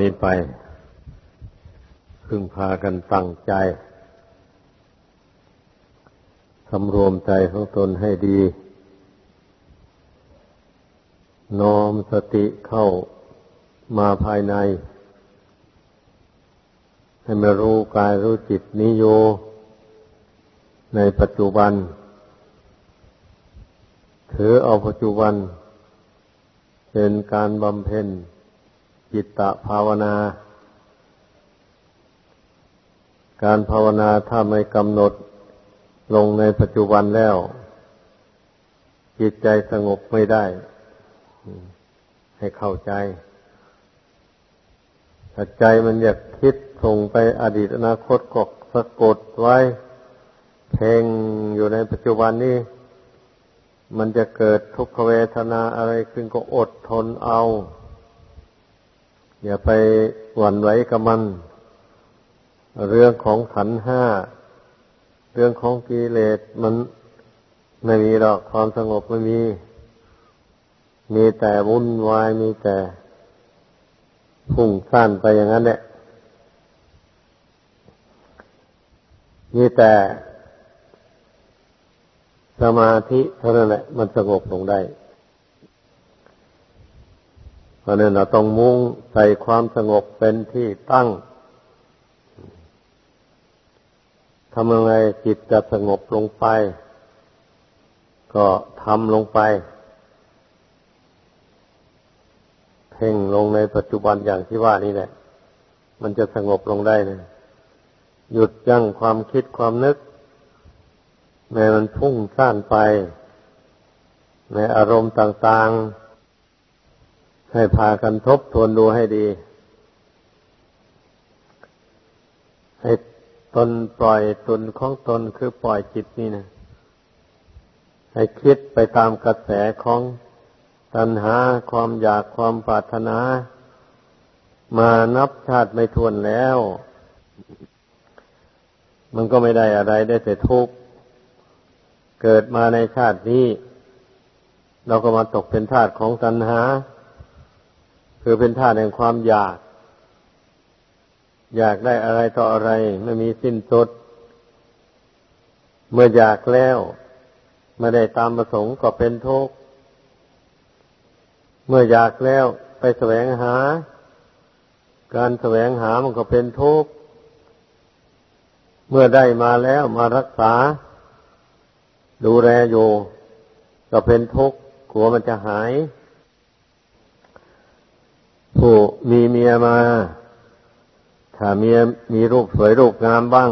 นี้ไป พึงพากันตั้งใจสำรวมใจของตนให้ดี น้อมสติเข้ามาภายใน ให้มารู้กายรู้จิตนิโย ในปัจจุบัน ถือเอาปัจจุบัน เป็นการบำเพ็ญ จิตตภาวนา การภาวนาถ้าไม่กำหนดลงในปัจจุบันแล้ว จิตใจสงบไม่ได้ ให้เข้าใจถ้าใจมันอยากคิดส่งไปอดีตอนาคตก็สะกดไว้เพ่งอยู่ในปัจจุบันนี้ มันจะเกิดทุกขเวทนาอะไรขึ้นก็อดทนเอา อย่าไปหวั่นไหวกับมัน เรื่องของขันห้า เรื่องของกิเลสมันไม่มีหรอกความสงบไม่มี มีแต่วุ่นวายมีแต่พุ่งสั้นไปอย่างนั้นแหละมีแต่สมาธิเท่านั้นแหละมันสงบลงได้ ราะนั้นเราต้องมุ่งใส่ความสงบเป็นที่ตั้งทำยังไงจิตจะสงบลงไป ก็ทำลงไป เพ่งลงในปัจจุบันอย่างที่ว่านี่แหละ มันจะสงบลงได้เลยหยุดยั้งความคิดความนึกแม้มันพุ่งซ่านไป ในอารมณ์ต่าง ๆ ให้พากันทบทวนดูให้ดี ให้ตนปล่อยตนของตนคือปล่อยจิตนี่นะให้คิดไปตามกระแสของตัณหาความอยากความปรารถนา มานับชาติไม่ทวนแล้ว มันก็ไม่ได้อะไรได้แต่ทุกข์เกิดมาในชาตินี้ เราก็มาตกเป็นทาสของตัณหา คือเป็นท่าแห่งความอยาก อยากได้อะไรต่ออะไร ไม่มีสิ้นสุด เมื่ออยากแล้วไม่ได้ตามประสงค์ก็เป็นทุกข์เมื่ออยากแล้วไปแสวงหา การแสวงหามันก็เป็นทุกข์เมื่อได้มาแล้วมารักษา ดูแลอยู่ก็เป็นทุกข์กลัวมันจะหาย ผู้มีเมียมา ถ้าเมียมีรูปสวยรูปงามบ้าง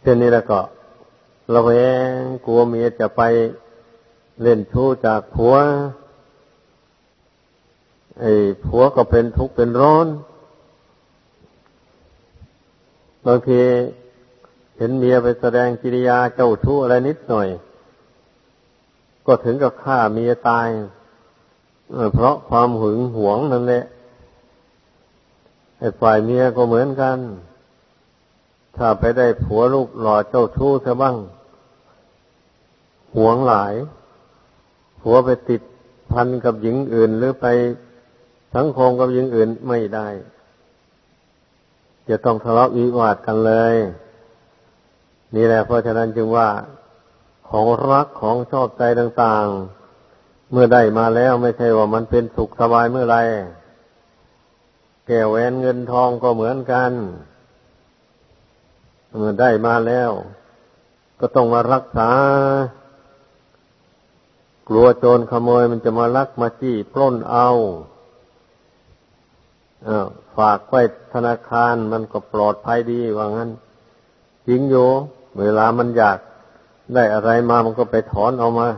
เช่นนี้แล้วก็ระแวงกลัวเมียจะไปเล่นชู้จากผัว ไอ้ผัวก็เป็นทุกข์เป็นร้อนบางทีเห็นเมียไปแสดงกิริยาเจ้าชู้อะไรนิดหน่อย ก็ถึงกับฆ่าเมียตาย เพราะความหึงหวงนั่นแหละไอ้ฝ่ายเมียก็เหมือนกัน ถ้าไปได้ผัวลูกหล่อเจ้าชู้ซะบ้าง หวงหลาย ผัวไปติดพันกับหญิงอื่น หรือไปสังคมกับหญิงอื่นไม่ได้ จะต้องทะเลาะวิวาทกันเลย นี่แหละเพราะฉะนั้นจึงว่าของรักของชอบใจต่าง ๆ เมื่อได้มาแล้วไม่ใช่ว่ามันเป็นสุขสบายเมื่อไร แก้วแหวนเงินทองก็เหมือนกัน เมื่อได้มาแล้ว ก็ต้องมารักษา กลัวโจรขโมยมันจะมาลักมาจี้ปล้นเอาอาฝากไว้ธนาคารมันก็ปลอดภัยดีว่างั้นจริงอยู่เวลามันอยากได้อะไรมามันก็ไปถอนเอามา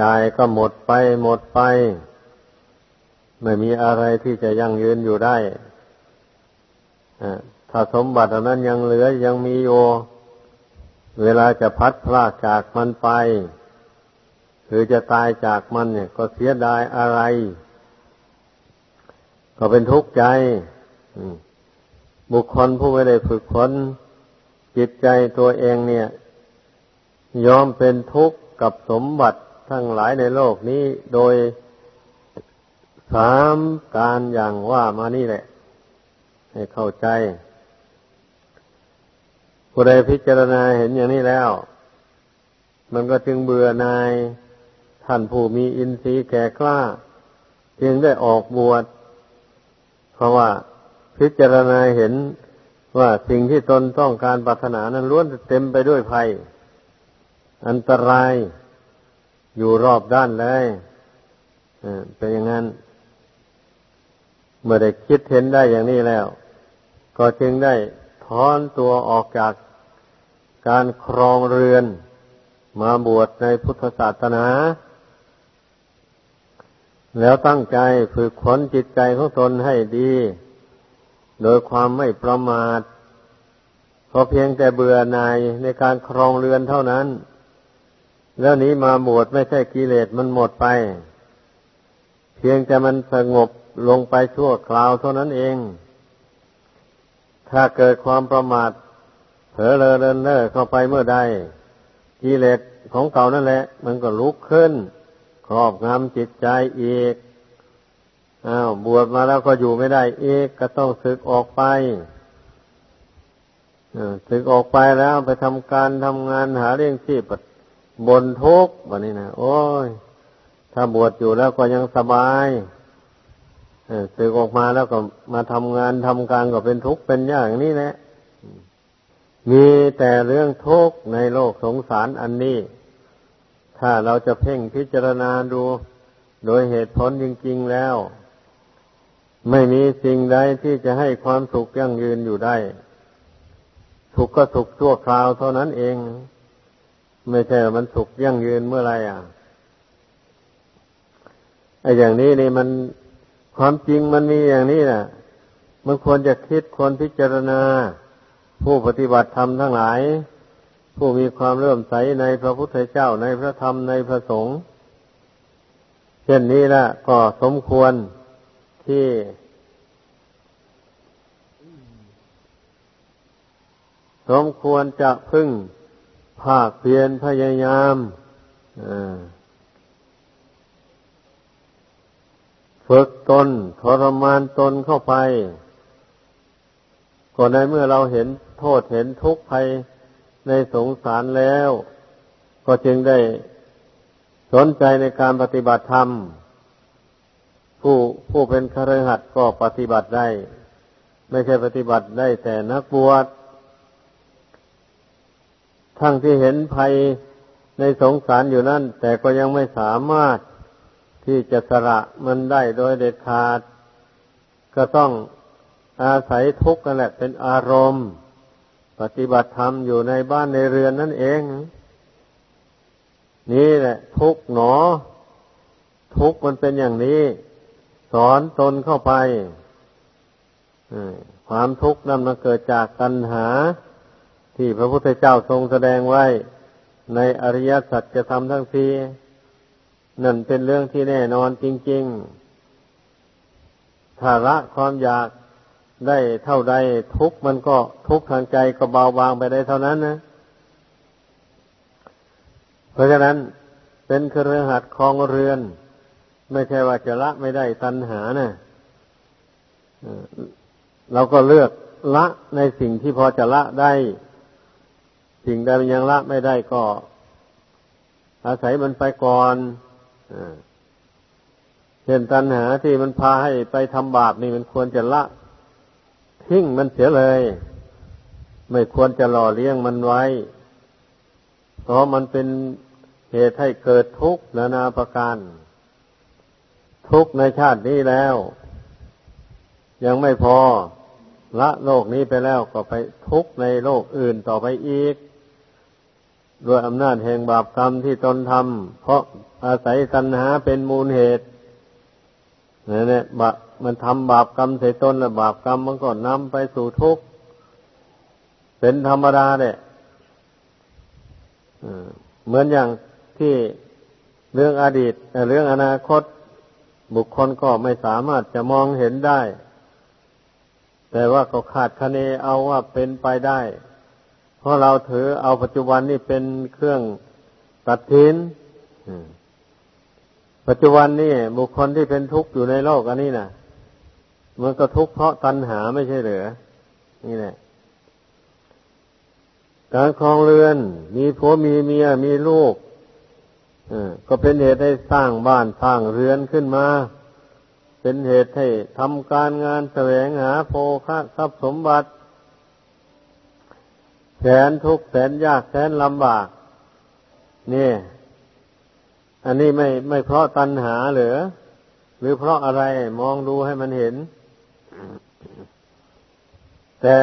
จ่ายก็หมดไปหมดไป ไม่มีอะไรที่จะยั่งยืนอยู่ได้ถ้าสมบัตินั้นยังเหลือยังมีโยเวลาจะพัดพลากจากมันไป หรือจะตายจากมันเนี่ย ก็เสียดายอะไร ก็เป็นทุกข์ใจบุคคลผู้ไม่ได้ฝึกฝนจิตใจตัวเองเนี่ย ยอมเป็นทุกข์กับสมบัติ ทั้งหลายในโลกนี้โดยสามการอย่างว่ามานี่แหละ ให้เข้าใจ ผู้ใดพิจารณาเห็นอย่างนี้แล้ว มันก็จึงเบื่อนายท่านผู้มีอินทรีย์แก่กล้า จึงได้ออกบวชเพราะว่าพิจารณาเห็นว่าสิ่งที่ตนต้องการปรารถนานั้นล้วนเต็มไปด้วยภัย อันตราย อยู่รอบด้านเลยเป็นอย่างนั้น เมื่อได้คิดเห็นได้อย่างนี้แล้ว ก็จึงได้ถอนตัวออกจากการครองเรือนมาบวชในพุทธศาสนา แล้วตั้งใจฝึกขนจิตใจของตนให้ดี โดยความไม่ประมาทเพราะเพียงแต่เบื่อหน่ายในการครองเรือนเท่านั้น แล้วนี้มาบวชไม่ใช่กิเลสมันหมดไป เพียงแต่มันสงบลงไปชั่วคราวเท่านั้นเอง ถ้าเกิดความประมาทเผลอเลอเลินเล่อเข้าไปเมื่อใดกิเลสของเก่านั่นแหละ มันก็ลุกขึ้น ครอบงำจิตใจอีกอ้าวบวชมาแล้วก็อยู่ไม่ได้เอกก็ต้องศึกออกไปศึกออกไปแล้วไปทำการทำงานหาเลี้ยงชีพ บนทุกข์แบบนี้นะโอ้ย ถ้าบวชอยู่แล้วก็ยังสบายศึกออกมาแล้วก็มาทำงานทำการก็เป็นทุกข์เป็นยากอย่างนี้แหละมีแต่เรื่องทุกข์ในโลกสงสารอันนี้ ถ้าเราจะเพ่งพิจารณาดู โดยเหตุผลจริง ๆแล้ว ไม่มีสิ่งใดที่จะให้ความสุขยั่งยืนอยู่ได้ สุขก็สุขชั่วคราวเท่านั้นเอง ไม่ใช่มันสุขยั่งยืนเมื่อไรอะไอ้อย่างนี้นี่มันความจริงมันมีอย่างนี้นะมันควรจะคิดควรพิจารณา ผู้ปฏิบัติธรรมทั้งหลาย ผู้มีความเลื่มใสในพระพุทธเจ้าในพระธรรมในพระสงฆ์เช่นนี้ละก็สมควรที่สมควรจะพึ่ง ภาคเพียรพยายามฝึกตนทรมานตนเข้าไปก็ในเมื่อเราเห็นโทษเห็นทุกข์ภัยในสงสารแล้ว ก็จึงได้สนใจในการปฏิบัติธรรม ผู้ผู้เป็นคฤหัสถ์ก็ปฏิบัติได้ ไม่ใช่ปฏิบัติได้แต่นักบวช ทั้งที่เห็นภัยในสงสารอยู่นั่น แต่ก็ยังไม่สามารถที่จะสละมันได้โดยเด็ดขาด ก็ต้องอาศัยทุกข์นั่นแหละ เป็นอารมณ์ ปฏิบัติธรรมอยู่ในบ้านในเรือนนั่นเอง นี่แหละ ทุกข์หนอ ทุกข์มันเป็นอย่างนี้ สอนตนเข้าไปความทุกข์นั้นมันเกิดจากตัณหา ที่พระพุทธเจ้าทรงแสดงไว้ในอริยสัจจะทำทั้งทีนั่นเป็นเรื่องที่แน่นอนจริง ๆ ถ้าละความอยากได้เท่าใดทุกมันก็ทุกทางใจก็เบาบางไปได้เท่านั้นนะ เพราะฉะนั้นเป็นเครือหัดคลองเรือน ไม่ใช่ว่าจะละไม่ได้ตัณหานะเราก็เลือกละในสิ่งที่พอจะละได้ สิ่งใดมันยังละไม่ได้ก็ อาศัยมันไปก่อนเช่นตัณหาที่มันพาให้ไปทำบาปนี่มันควรจะละ ทิ้งมันเสียเลย ไม่ควรจะหล่อเลี้ยงมันไว้ เพราะมันเป็นเหตุให้เกิดทุกข์นานาประการ ทุกข์ในชาตินี้แล้ว ยังไม่พอละโลกนี้ไปแล้วก็ไปทุกข์ในโลกอื่นต่อไปอีก ด้วยอำนาจแห่งบาปกรรมที่ตนทำเพราะอาศัยตัณหาเป็นมูลเหตุเนี่ยบามันทำบาปกรรมใส่ตนแล้วบาปกรรมมันก็นำไปสู่ทุกข์เป็นธรรมดาเนี่ยเหมือนอย่างที่เรื่องอดีตเรื่องอนาคตบุคคลก็ไม่สามารถจะมองเห็นได้ แต่ว่าก็ขาดคะเนเอาว่าเป็นไปได้ เพราะเราถือเอาปัจจุบันนี่เป็นเครื่องตัดทิ้นปัจจุบันนี่บุคคลที่เป็นทุกข์อยู่ในโลกอันนี้นะมันก็ทุกข์เพราะตัณหาไม่ใช่เหรือนี่แหละการครองเรือน มีผัวมีเมียมีลูกก็เป็นเหตุให้สร้างบ้านสร้างเรือนขึ้นมา เป็นเหตุให้ทำการงานแสวงหาโภคะทรัพย์สมบัติ แสนทุกข์แสนยากแสนลำบาก นี่ อันนี้ไม่ไม่เพราะตัณหาหรือ หรือเพราะอะไรมองดูให้มันเห็น แต่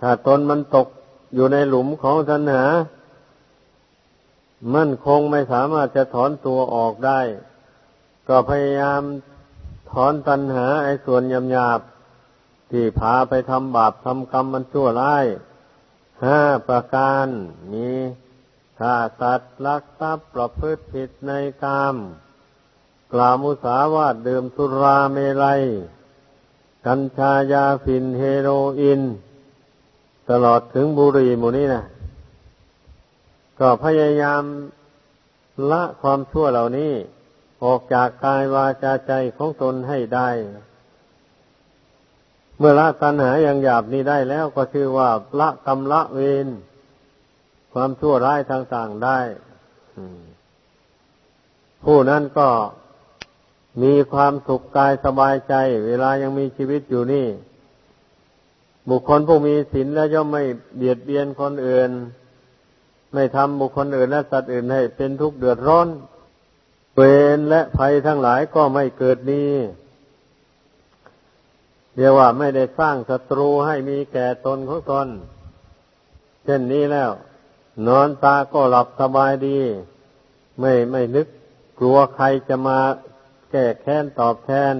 ถ้าตนมันตกอยู่ในหลุมของตัณหา มันคงไม่สามารถจะถอนตัวออกได้ ก็พยายามถอนตัณหาไอ้ส่วนยำหยาบที่พาไปทำบาปทำกรรมมันชั่วร้าย ห้าประการมีฆ่าสัตว์ลักทรัพย์ประพฤติผิดในกาม กล่าวมุสาวาทดื่มสุราเมลัย กัญชายาฝิ่นเฮโรอีนตลอดถึงบุหรี่หมู่นี้นะก็พยายามละความชั่วเหล่านี้ ออกจากกายวาจาใจของตนให้ได้ เมื่อละตัณหาอย่างหยาบนี้ได้แล้วก็ชื่อว่าละกรรมละเวรความชั่วร้ายต่างๆได้ผู้นั้นก็มีความสุขกายสบายใจ เวลายังมีชีวิตอยู่นี่ บุคคลผู้มีศีลแล้วย่อมไม่เบียดเบียนคนอื่น ไม่ทำบุคคลอื่นและสัตว์อื่นให้เป็นทุกข์เดือดร้อนเวรและภัยทั้งหลายก็ไม่เกิดมี เรียกว่าไม่ได้สร้างศัตรูให้มีแก่ตนของตน เช่นนี้แล้ว นอนตาก็หลับสบายดี ไม่ไม่นึกกลัวใครจะมาแก้แค้นตอบแทน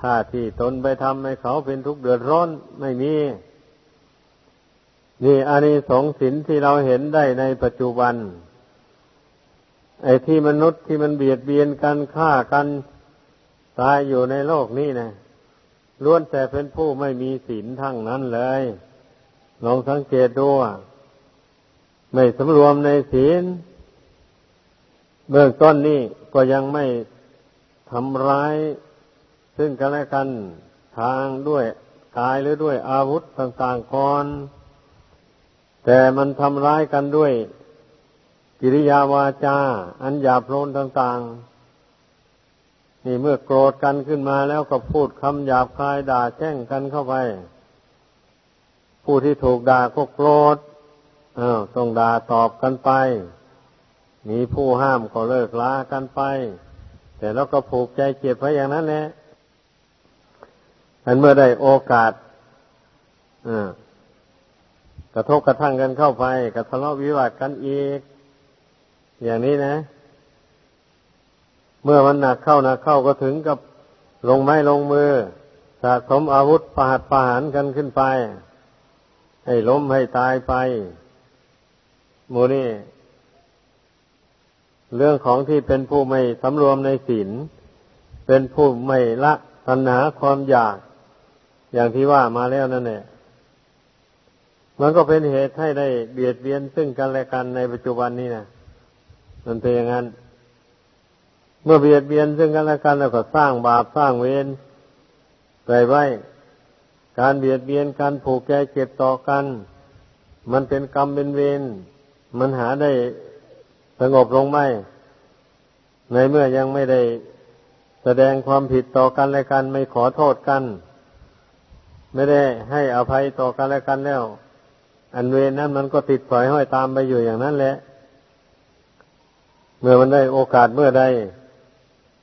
ถ้าที่ตนไปทำให้เขาเป็นทุกข์เดือดร้อนไม่มี นี่อานิสงส์สินที่เราเห็นได้ในปัจจุบัน ไอ้ที่มนุษย์ที่มันเบียดเบียนกันฆ่ากัน ตายอยู่ในโลกนี้นะ ล้วนแต่เป็นผู้ไม่มีศีลทั้งนั้นเลย ลองสังเกตดูไม่สำรวมในศีล เบื้องต้นนี่ก็ยังไม่ทำร้าย ซึ่งกันและกันทางด้วยกายหรือด้วยอาวุธต่างๆก่อนแต่มันทำร้ายกันด้วย กิริยาวาจา อันหยาบโลนต่างๆ นี่เมื่อโกรธกันขึ้นมาแล้วก็พูดคำหยาบคายด่าแช่งกันเข้าไป ผู้ที่ถูกด่าก็โกรธอ้าวต้องด่าตอบกันไป มีผู้ห้ามก็เลิกลากันไป แต่แล้วก็ผูกใจเจ็บไว้อย่างนั้นแหละอันเมื่อได้โอกาสกระทบกระทั่งกันเข้าไปกระทะเลาะวิวาทกันอีก อย่างนี้นะ มื่อมันหนักเข้าหนักเข้าก็ถึงกับลงไม้ลงมือ สะสมอาวุธประหัตประหารกันขึ้นไป ให้ล้มให้ตายไปมูนี่เรื่องของที่เป็นผู้ไม่สำรวมในศีลเป็นผู้ไม่ละตัณหาความอยาก อย่างที่ว่ามาแล้วนั่นแหละมันก็เป็นเหตุให้ได้เบียดเบียนซึ่งกันและกันในปัจจุบันนี้นะมันเป็นอย่างนั้น มื่อเบียดเบียนซึ่งกันและกันแล้วก็สร้างบาปสร้างเวรไปไว้ การเบียดเบียนการผูกใจเจ็บต่อกัน มันเป็นกรรมเป็นเวรมันหาได้สงบลงไหมในเมื่อยังไม่ได้แสดงความผิดต่อกันและกัน ไม่ขอโทษกัน ไม่ได้ให้อภัยต่อกันและกันแล้ว อันเวรนั้นมันก็ติดปล่อยห้อยตามไปอยู่อย่างนั้นแหละ เมื่อมันได้โอกาสเมื่อใด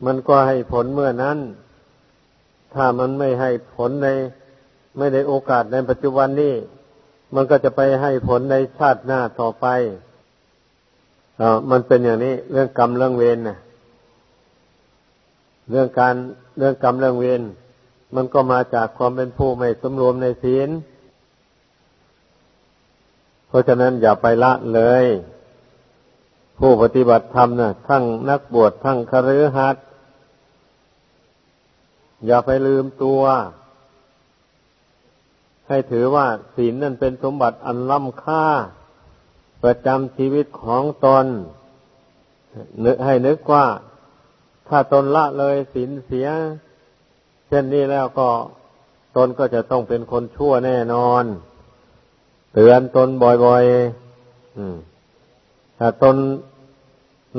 มันก็ให้ผลเมื่อนั้น ถ้ามันไม่ให้ผลใน ไม่ได้โอกาสในปัจจุบันนี้ มันก็จะไปให้ผลในชาติหน้าต่อไปอมันเป็นอย่างนี้ เรื่องกรรมเรื่องเวรนะเรื่องการเรื่องกรรมเรื่องเวรมันก็มาจากความเป็นผู้ไม่สมรวมในศีล เพราะฉะนั้นอย่าไปละเลย ผู้ปฏิบัติธรรมนะทั้งนักบวชทั้งคฤหัสถ์อย่าไปลืมตัว ให้ถือว่าศีลนั่นเป็นสมบัติอันล้ำค่า ประจำชีวิตของตนนึกให้นึกว่า ถ้าตนละเลยศีลเสีย เช่นนี้แล้วก็ตนก็จะต้องเป็นคนชั่วแน่นอน เตือนตนบ่อยๆ ถ้าตน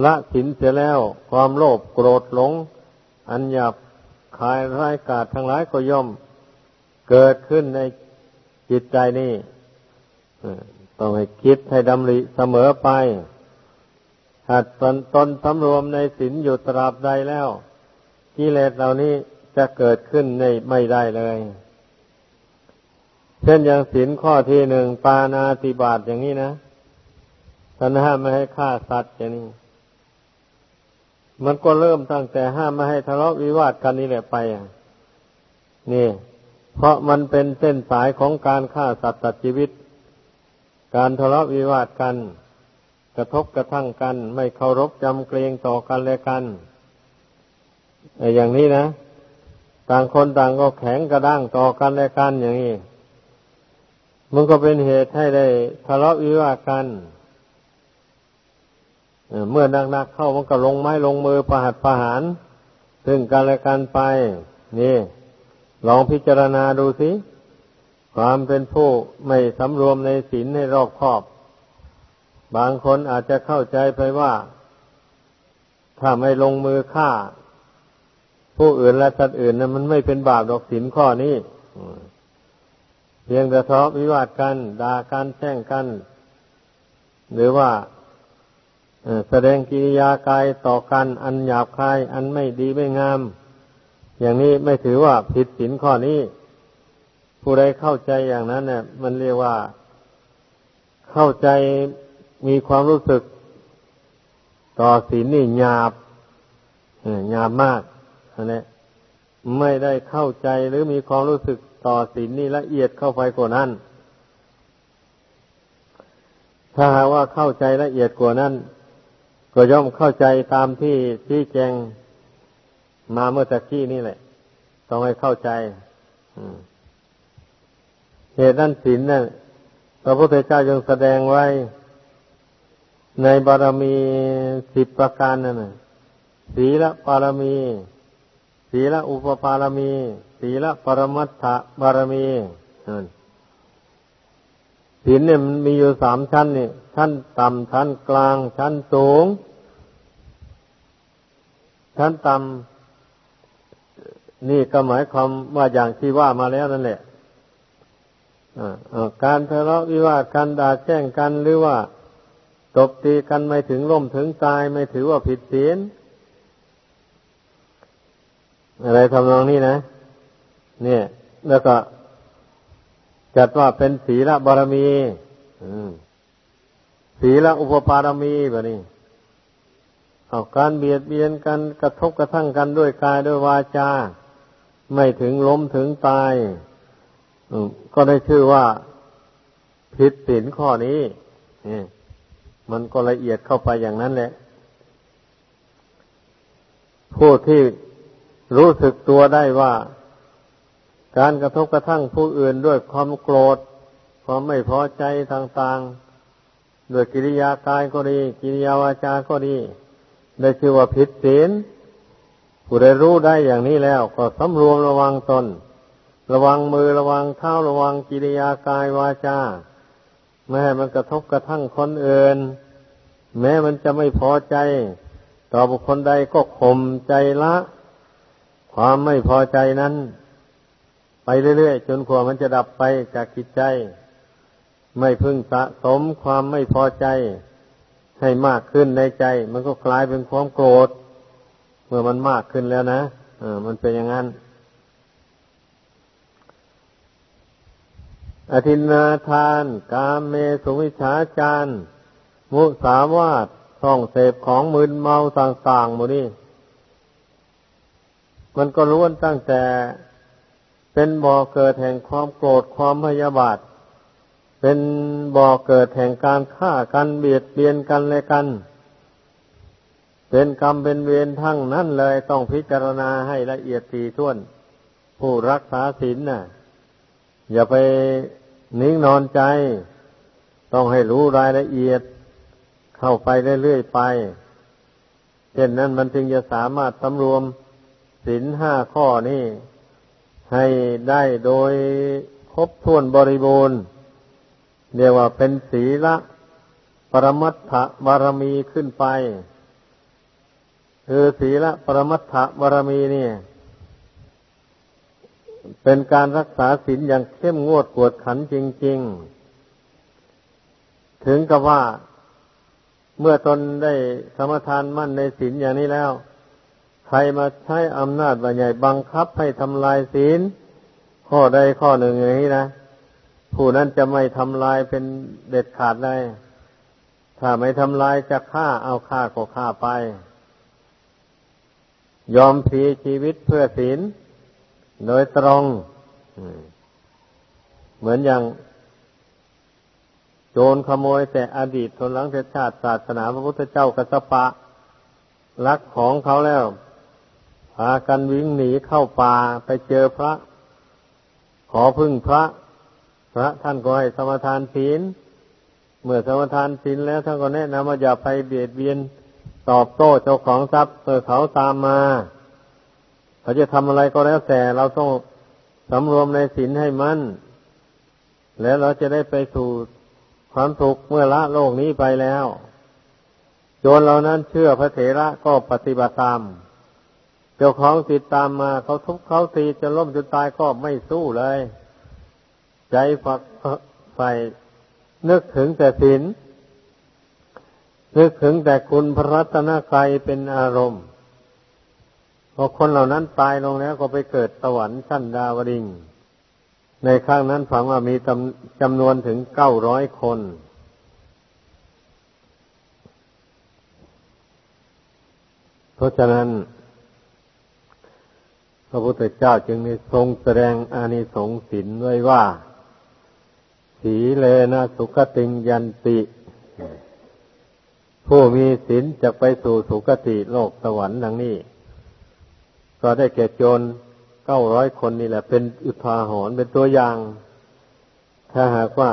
ละศีลเสียแล้ว ความโลภโกรธหลง อันหยาบคายร้ายกาจทั้งหลายก็ย่อมเกิดขึ้นในจิตใจนี่ต้องให้คิดให้ดำริเสมอไปหากตนตนสำรวมในศีลอยู่ตราบใดแล้วกิเลสเหล่านี้จะเกิดขึ้นในไม่ได้เลย เช่นอย่างศีลข้อที่หนึ่งปานาติบาตอย่างนี้นะ ท่านห้ามไม่ให้ฆ่าสัตว์อย่างนี้มันก็เริ่มตั้งแต่ห้ามไม่ให้ทะเลาะวิวาทกันนี่แหละไปอะนี่ เพราะมันเป็นเส้นสายของการฆ่าสัตว์ตัดชีวิต การทะเลาะวิวาทกัน กระทบกระทั่งกัน ไม่เคารพจำเกรงต่อกันและกันอย่างนี้นะ ต่างคนต่างก็แข็งกระด้างต่อกันและกันอย่างนี้มันก็เป็นเหตุให้ได้ทะเลาะวิวาทกัน เมื่อนักๆเข้ามันก็ลงไม้ลงมือประหัดประหาร ซึ่งกันและกันไป นี่ ลองพิจารณาดูสิ ความเป็นผู้ไม่สำรวมในศีลให้รอบคอบ บางคนอาจจะเข้าใจไปว่า ถ้าไม่ลงมือฆ่า ผู้อื่นและสัตว์อื่นนะมันไม่เป็นบาปดอกศีลข้อนี้เพียงแต่ทะเลาะวิวาทกันด่ากันแช่งกัน หรือว่า แสดงกิริยากายต่อกันอันหยาบคาย อันไม่ดีไม่งาม อย่างนี้ไม่ถือว่าผิดศีลข้อนี้ ผู้ใดเข้าใจอย่างนั้นเนี่ย มันเรียกว่าเข้าใจมีความรู้สึก ต่อศีลนี่หยาบหยาบมากอันนี้ไม่ได้เข้าใจหรือมีความรู้สึกต่อศีลนี่ละเอียดเข้าไปกว่านั้น ถ้าหากว่าเข้าใจละเอียดกว่านั้น ก็ย่อมเข้าใจตามที่ที่แจงมาเมื่อตะกี้นี่แหละ ต้องให้เข้าใจเหตุนั้นศีลนั่นพระพุทธเจ้ายังแสดงไว้ ในบารมีสิบประการนั่นศีลปารมี ศีละอุปปารมี ศีละปรมัตถบารมี ศีลเนี่ยมันมีอยู่สามชั้นเนี่ยชั้นต่ำชั้นกลาง ชั้นสูง ชั้นต่ำนี่ก็หมายความว่าอย่างที่ว่ามาแล้วนั่นแหละการทะเลาะวิวาทกันด่าแช่งกันหรือว่าตบตีกันไม่ถึงล่มถึงตายไม่ถือว่าผิดศีลอะไรทำนองนี้นะ เนี่ย แล้วก็ จัดว่าเป็นศีลบารมีศีลอุปปารมีแบบนี้เอาการเบียดเบียนกันกระทบกระทั่งกันด้วยกายด้วยวาจา ไม่ถึงล้มถึงตายก็ได้ชื่อว่าผิดศีลข้อนี้มันก็ละเอียดเข้าไปอย่างนั้นแหละ ผู้ที่รู้สึกตัวได้ว่า การกระทบกระทั่งผู้อื่นด้วยความโกรธ ความไม่พอใจต่างๆด้วยกิริยากายก็ดี กิริยาวาจาก็ดีได้ชื่อว่าผิดศีลผู้ใดรู้ได้อย่างนี้แล้ว ก็สำรวมระวังตน ระวังมือระวังเท้าระวังกิริยากายวาจาไม่ให้มันกระทบกระทั่งคนอื่น แม้มันจะไม่พอใจ ต่อบุคคลใดก็ข่มใจละ ความไม่พอใจนั้น ไปเรื่อยๆจนกว่ามันจะดับไปจากจิตใจ ไม่พึงสะสมความไม่พอใจให้มากขึ้นในใจ มันก็กลายเป็นความโกรธ เมื่อมันมากขึ้นแล้วนะอ่ามันเป็นอย่างนั้นอธินาทาน กามเมสุวิชาจารมุสาวาทท่องเสพของมึนเมาต่างๆหมดนี่มันก็ล้วนตั้งแต่ เป็นบ่อเกิดแห่งความโกรธความพยาบาท เป็นบ่อเกิดแห่งการฆ่ากันเบียดเบียนกันและกัน เป็นกรรมเป็นเวรทั้งนั้นเลยต้องพิจารณาให้ละเอียดทีท่วน ผู้รักษาศีลน่ะ อย่าไปนิ่งนอนใจ ต้องให้รู้รายละเอียด เข้าไปเรื่อยๆไปเช่นนั้นมันจึงจะสามารถสำรวมศีลห้าข้อนี้ ให้ได้โดยครบถ้วนบริบูรณ์เรียกว่าเป็นศีละปรมัตถบารมีขึ้นไป คือศีละปรมัตถบารมีเนี่ย เป็นการรักษาศีลอย่างเข้มงวดกวดขันจริง ๆ ถึงกับว่าเมื่อตนได้สมทานมั่นในศีลอย่างนี้แล้ว ใครมาใช้อำนาจบาใหญ่บังคับให้ทำลายศีล ข้อใดข้อหนึ่งอย่างนี้นะผู้นั้นจะไม่ทำลายเป็นเด็ดขาดเลยถ้าไม่ทำลายจะฆ่าเอาฆ่าก็ฆ่าไป ยอมเสียชีวิตเพื่อศีล โดยตรงเหมือนอย่าง โจรขโมยแต่อดีตทนหลังเทชาติศาสนาพระพุทธเจ้ากัสปะลักของเขาแล้ว พากันวิ่งหนีเข้าป่าไปเจอพระ ขอพึ่งพระ พระท่านก็ให้สมทานศีลเมื่อสมทานศีลแล้วท่านก็แนะนำว่าอย่าไปเบียดเบียนตอบโต้เจ้าของทรัพย์เมื่อเขาตามมาเขาจะทำอะไรก็แล้วแต่เราต้องสำรวมในศีลให้มัน่นแล้วเราจะได้ไปสู่ความสุขเมื่อละโลกนี้ไปแล้ว โจรเหล่านั้นเชื่อพระเถระก็ปฏิบัติตาม เจ้าของติดตามมาเขาทุบเขาตีจะล้มจนตายก็ไม่สู้เลย ใจฝักใฝ่นึกถึงแต่ศีลนึกถึงแต่คุณพระรัตนกายเป็นอารมณ์พอคนเหล่านั้นตายลงแล้วก็ไปเกิดสวรรค์ชั้นดาวดิงในข้างนั้นฝังว่ามีจำนวนถึงเก้าร้อยคน เพราะฉะนั้น พระพุทธเจ้าจึงได้ทรงแสดงอานิสงส์ศีลไว้ว่า สีเลนะสุขติงยันติ ผู้มีศีลจะไปสู่สุคติโลกสวรรค์ดังนี้ ก็ได้แก่โจรเก้าร้อยคนนี่แหละ เป็นอุทาหรณ์เป็นตัวอย่าง ถ้าหากว่า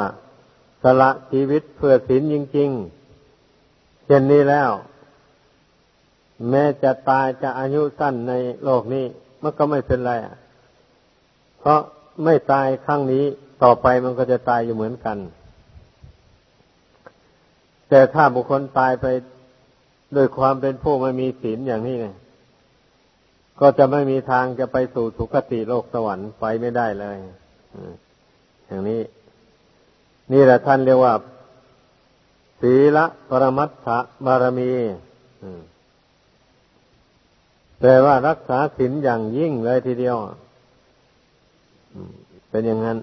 สละชีวิตเพื่อศีลจริง ๆ เช่นนี้แล้ว แม้จะตายจะอายุสั้นในโลกนี้ มันก็ไม่เป็นไรเพราะไม่ตายครั้งนี้ต่อไปมันก็จะตายอยู่เหมือนกัน แต่ถ้าบุคคลตายไปโดยความเป็นผู้ไม่มีศีลอย่างนี้เนี่ยก็จะไม่มีทางจะไปสู่สุคติโลกสวรรค์ไปไม่ได้เลยอย่างนี้ นี่แหละท่านเรียกว่า ศีละปรมัตถบารมี แต่ว่ารักษาศีลอย่างยิ่งเลยทีเดียวเป็นอย่างนั้น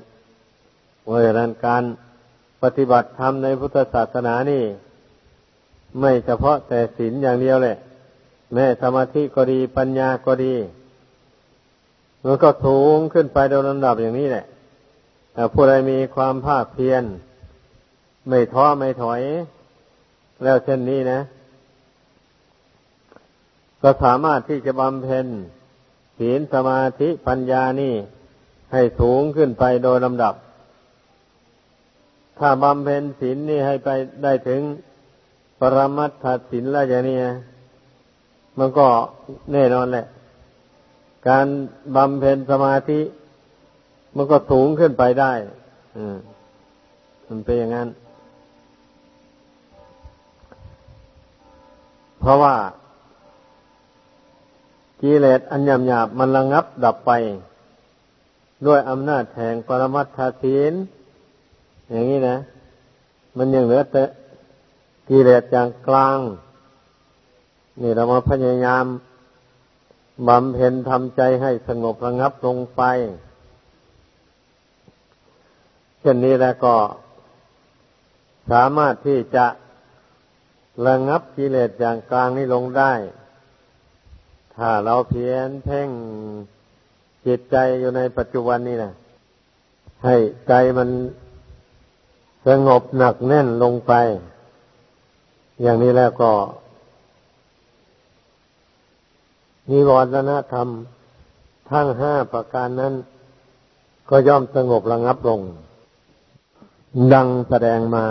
เพราะฉะนั้นการปฏิบัติธรรมในพุทธศาสนานี่ ไม่เฉพาะแต่ศีลอย่างเดียวแหละ แม้สมาธิก็ดีปัญญาก็ดีมันก็สูงขึ้นไปโดยลำดับอย่างนี้แหละแต่ผู้ใดมีความภาคเพียรไม่ท้อไม่ถอย แล้วเช่นนี้นะ ก็สามารถที่จะบำเพ็ญศีลสมาธิปัญญานี่ให้สูงขึ้นไปโดยลำดับ ถ้าบำเพ็ญศีลนี่ให้ไปได้ถึงปรมัตถศีลแล้วอย่างนี้มันก็แน่นอนแหละ การบำเพ็ญสมาธิ มันก็สูงขึ้นไปได้อืมมันเป็นอย่างนั้น เพราะว่า กิเลสอันหยาบหยาบมันระงับดับไป ด้วยอำนาจแห่งปรมัตถศีลอย่างนี้นะ มันยังเหลือแต่กิเลสอย่างกลาง นี่เรามาพยายามบำเพ็ญทำใจให้สงบระงับลงไปเช่นนี้แล้วก็สามารถที่จะระงับกิเลสอย่างกลางนี้ลงได้ ถ้าเราเพียรเพ่งจิตใจอยู่ในปัจจุบันนี้นะให้ใจมันสงบหนักแน่นลงไป อย่างนี้แล้วก็นิวรณธรรมทั้งห้าประการนั้น ก็ย่อมสงบระงับลง ดังแสดงมา